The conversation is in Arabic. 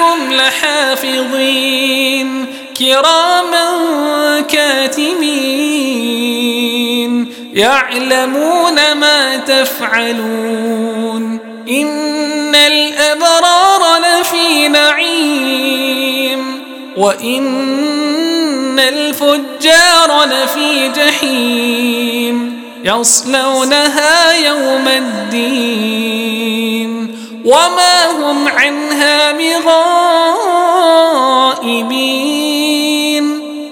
عليكم لحافظين. كراما كاتبين يعلمون ما تفعلون. إن الأبرار لفي نعيم. وإن الفجار لفي جحيم. يصلونها يوم الدين. وما هم عنها